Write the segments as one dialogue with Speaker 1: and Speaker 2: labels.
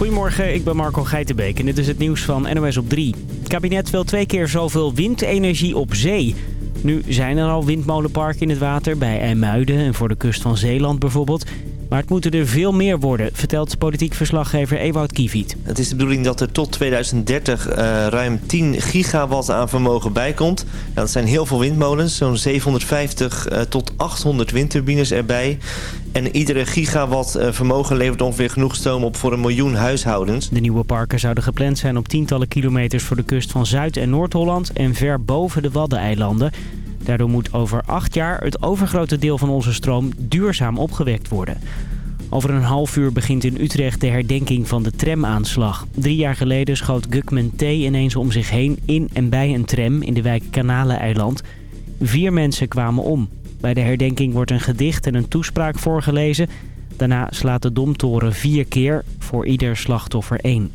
Speaker 1: Goedemorgen, ik ben Marco Geitenbeek en dit is het nieuws van NOS op 3. Het kabinet wil twee keer zoveel windenergie op zee. Nu zijn er al windmolenparken in het water, bij IJmuiden en voor de kust van Zeeland bijvoorbeeld. Maar het moeten er veel meer worden, vertelt politiek verslaggever Ewout Kieviet.
Speaker 2: Het is de bedoeling dat er tot 2030 uh, ruim 10 gigawatt aan vermogen bijkomt. Nou, dat zijn heel veel windmolens, zo'n 750 uh, tot 800 windturbines erbij. En iedere gigawatt uh, vermogen levert ongeveer genoeg stoom op voor een miljoen huishoudens.
Speaker 1: De nieuwe parken zouden gepland zijn op tientallen kilometers voor de kust van Zuid- en Noord-Holland... en ver boven de Waddeneilanden. Daardoor moet over acht jaar het overgrote deel van onze stroom duurzaam opgewekt worden. Over een half uur begint in Utrecht de herdenking van de tramaanslag. Drie jaar geleden schoot Gukman T. ineens om zich heen in en bij een tram in de wijk Kanaleneiland. Vier mensen kwamen om. Bij de herdenking wordt een gedicht en een toespraak voorgelezen. Daarna slaat de Domtoren vier keer, voor ieder slachtoffer één.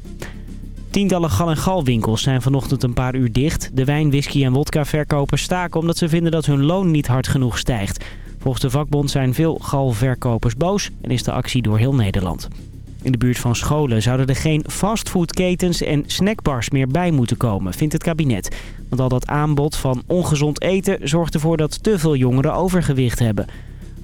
Speaker 1: Tientallen gal- en galwinkels zijn vanochtend een paar uur dicht. De wijn, whisky en wodka verkopers staken omdat ze vinden dat hun loon niet hard genoeg stijgt. Volgens de vakbond zijn veel galverkopers boos en is de actie door heel Nederland. In de buurt van scholen zouden er geen fastfoodketens en snackbars meer bij moeten komen, vindt het kabinet. Want al dat aanbod van ongezond eten zorgt ervoor dat te veel jongeren overgewicht hebben.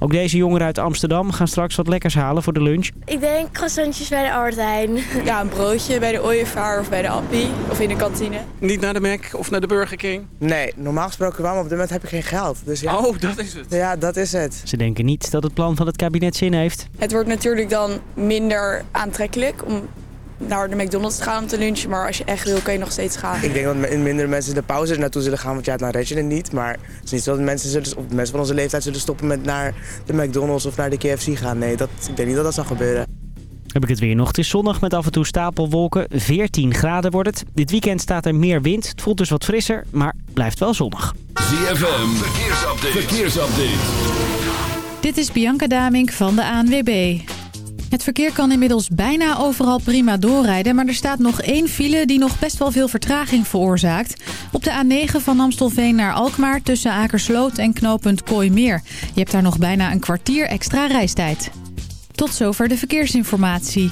Speaker 1: Ook deze jongeren uit Amsterdam gaan straks wat lekkers halen voor de lunch.
Speaker 3: Ik denk croissantjes bij de Albert Heijn.
Speaker 4: Ja, een broodje bij de Ooievaar of bij de Appie of in de kantine.
Speaker 5: Niet naar de Mac of naar de Burger King?
Speaker 6: Nee, normaal gesproken wel, maar op dit moment heb ik geen geld. Dus ja.
Speaker 5: Oh, dat is het.
Speaker 6: Ja, dat is het.
Speaker 1: Ze denken niet dat het plan van het kabinet zin heeft.
Speaker 4: Het wordt natuurlijk dan minder aantrekkelijk om naar de McDonald's te gaan om te lunchen. Maar als je echt wil, kun je nog steeds gaan.
Speaker 6: Ik denk dat minder mensen de pauze er naartoe zullen gaan, want ja, dan red je het niet. Maar het is niet zo dat mensen, zullen, of mensen van onze leeftijd zullen stoppen met naar de McDonald's of naar de KFC gaan. Nee, dat, ik denk niet dat dat zal gebeuren.
Speaker 1: Heb ik het weer nog. Het is zonnig met af en toe stapelwolken. 14 graden wordt het. Dit weekend staat er meer wind. Het voelt dus wat frisser, maar blijft wel zonnig.
Speaker 7: ZFM, verkeersupdate. verkeersupdate.
Speaker 8: Dit is Bianca Damink van de ANWB. Het verkeer kan inmiddels bijna overal prima doorrijden... maar er staat nog één file die nog best wel veel vertraging veroorzaakt. Op de A9 van Amstelveen naar Alkmaar tussen Akersloot en knooppunt Kooimeer. Je hebt daar nog bijna een kwartier extra reistijd. Tot zover de verkeersinformatie.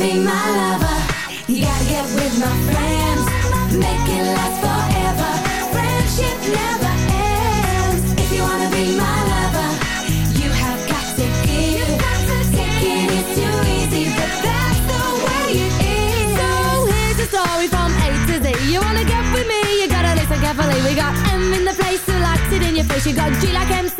Speaker 9: be
Speaker 10: my lover. Gotta get with my friends. Make it last forever. Friendship never ends. If you wanna be my lover You have got to give. Taking too easy But that's the way it is. So here's a story from A to Z. You wanna get with me? You gotta listen carefully. We got M in the place. Who likes it in your face? You got G like MC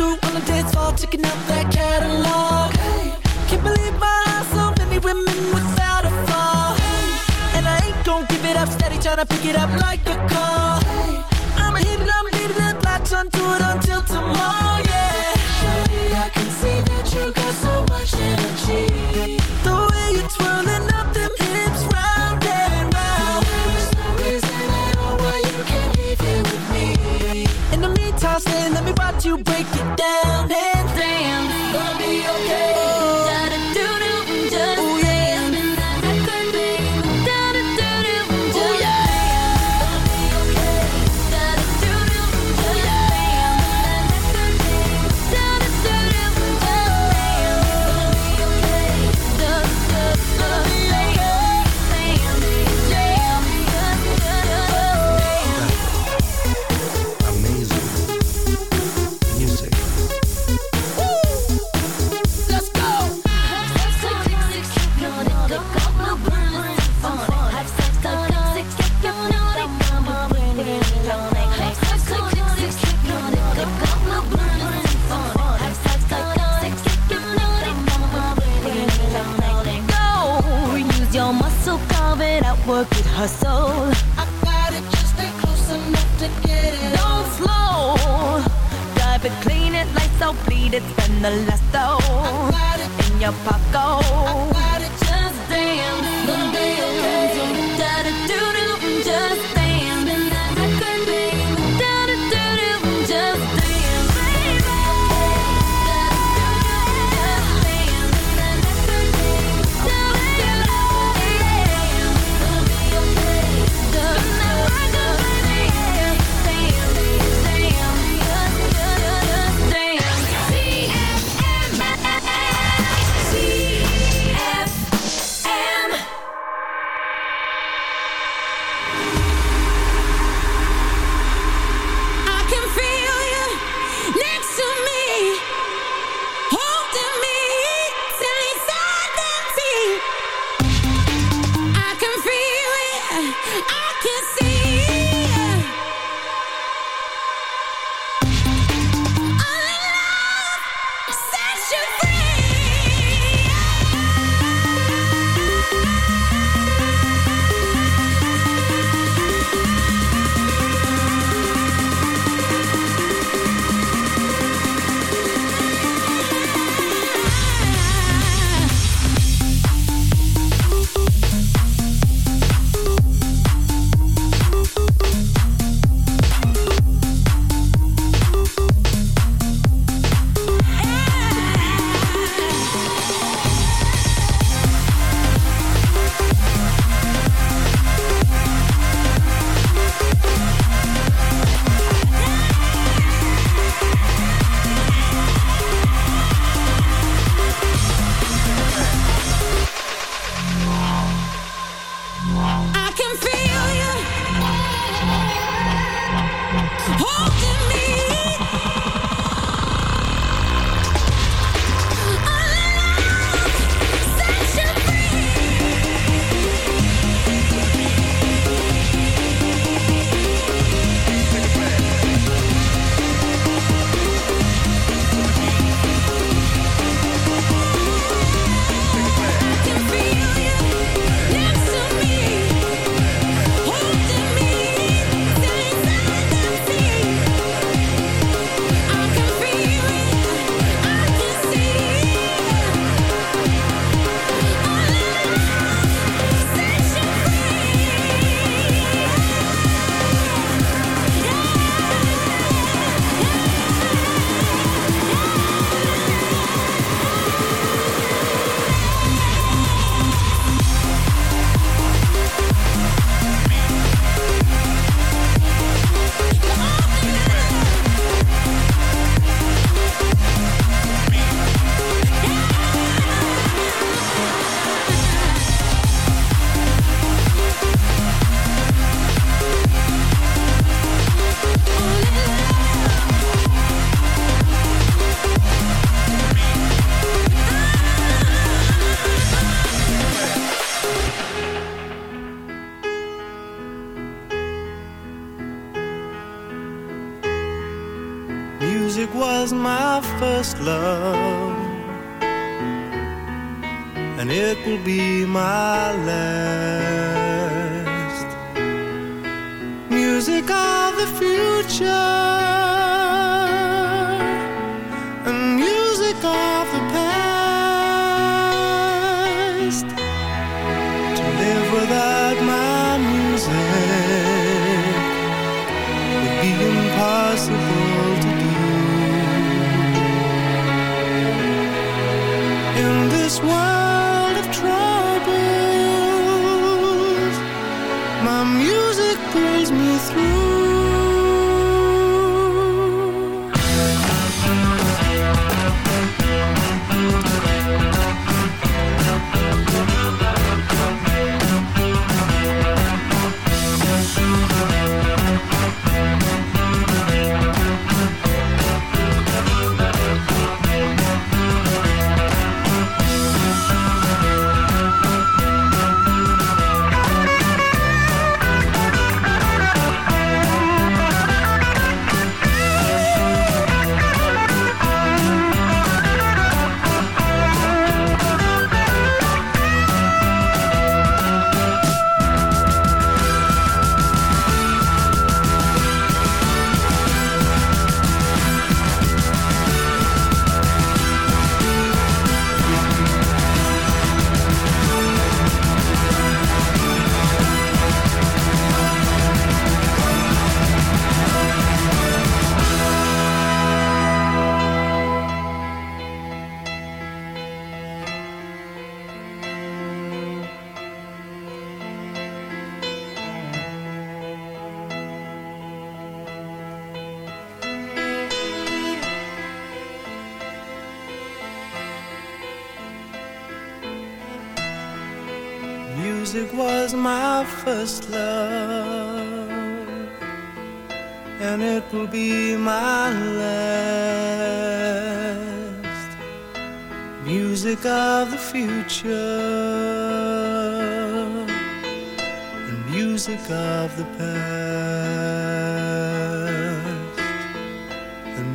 Speaker 11: Through on the dance floor, checking out that catalog. Can't believe my eyes, so many women without a flaw. And I ain't gon' give it up, steady tryna pick it up like a call. I'ma hit it, I'ma hit it, and latch onto it until tomorrow, the
Speaker 10: last dough in your pocket.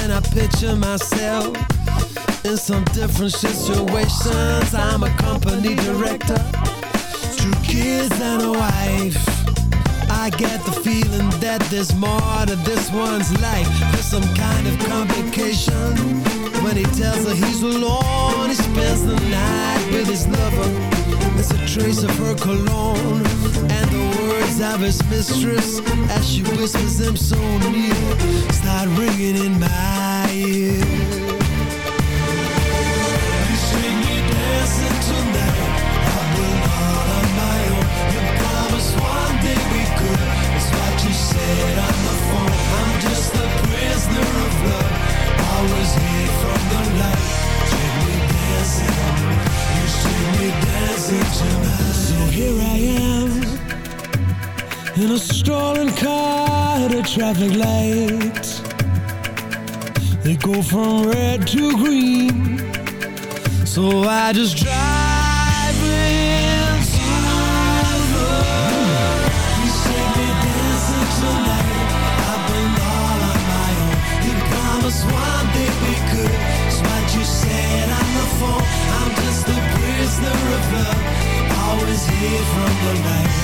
Speaker 9: And I
Speaker 12: picture myself in some different situations. I'm a company director, two kids and a wife. I get the feeling that there's more to this one's life. There's some kind of complication when he tells her he's alone. He spends the night with his lover. There's a trace of her cologne and Zavis mistress As she whispers them so near. Start ringing in my ear. You see me dancing tonight.
Speaker 13: I will all on my own. You promised one day we could It's what you said on the phone. I'm just a prisoner of love. Always here from the light. See me dancing. You see me dancing tonight. So here I am. In a stolen car at a traffic light. They go from red to green. So I just drive one thing we could. You said the I'm just a prisoner of love. Always here from the night.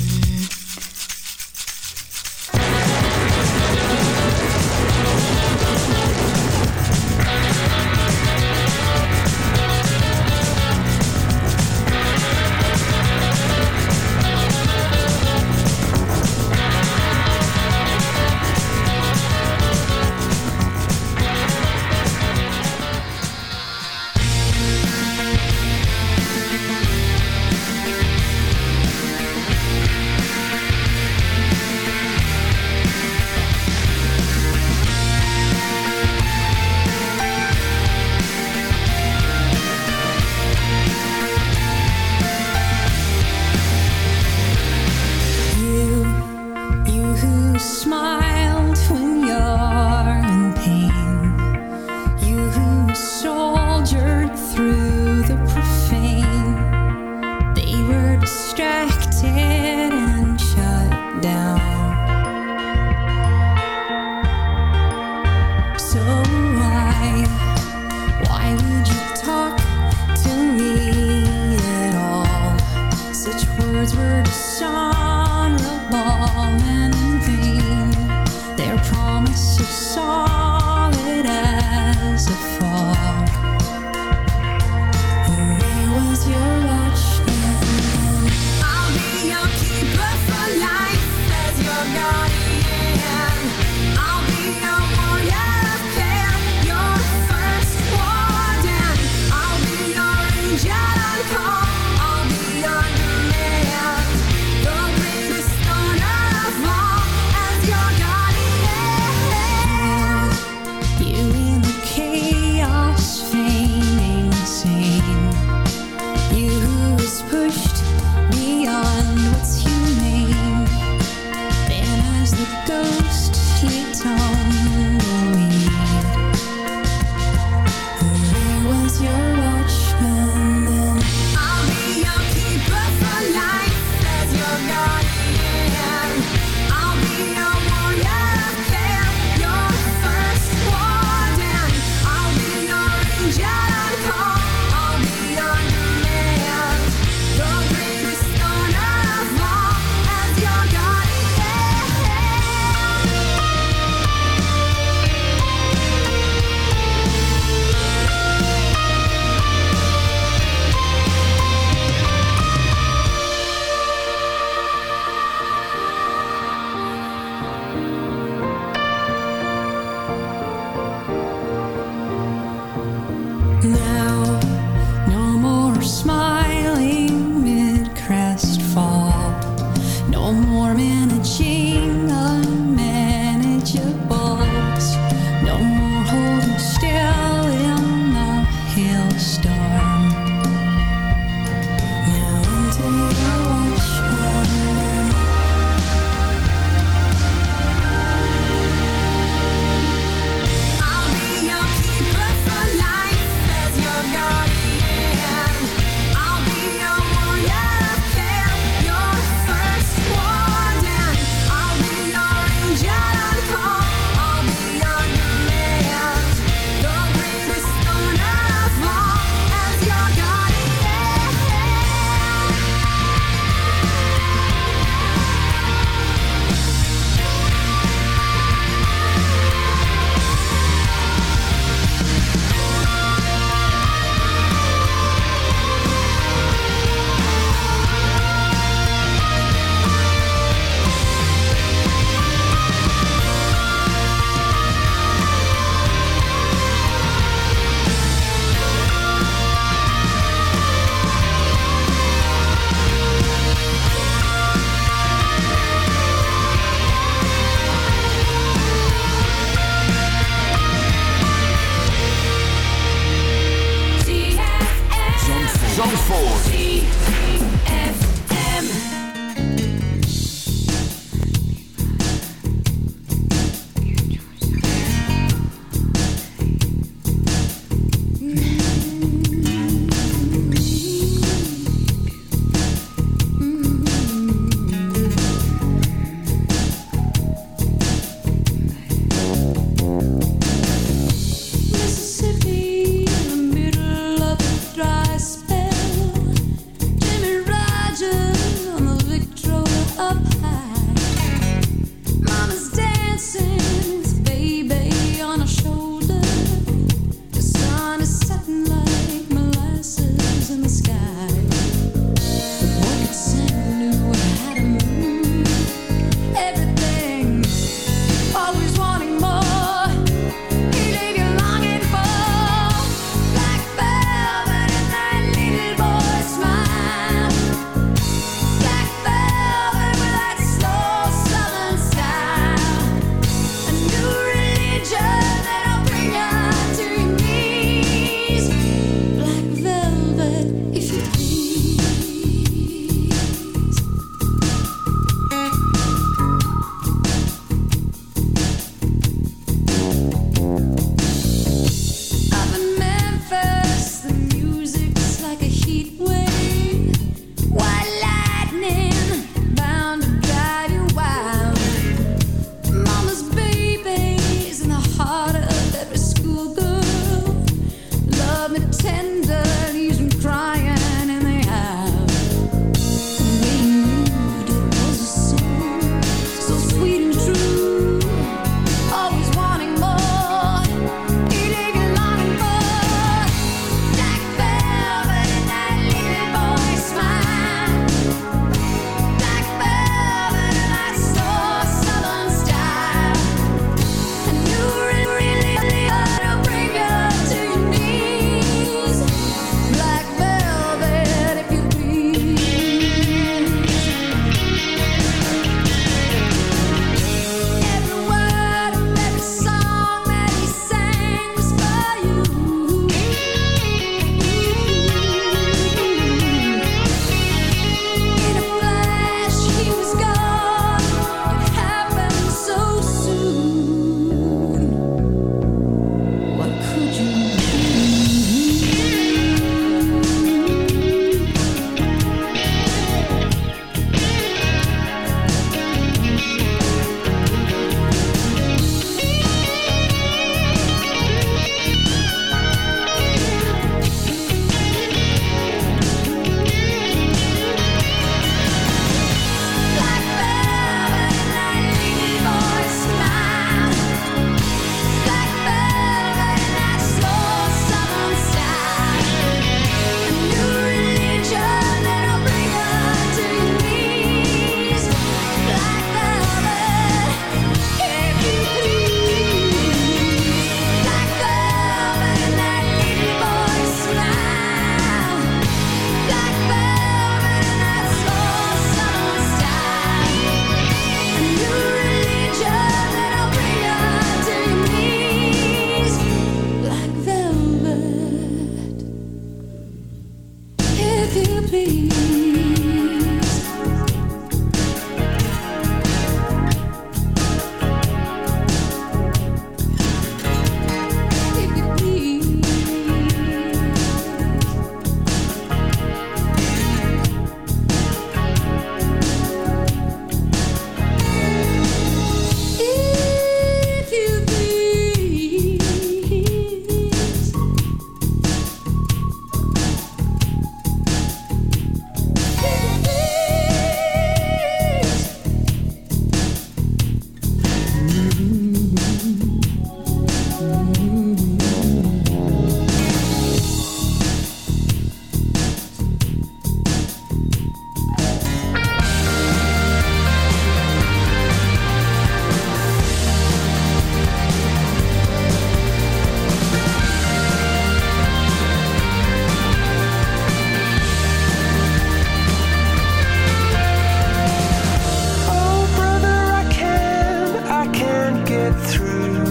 Speaker 7: Amen.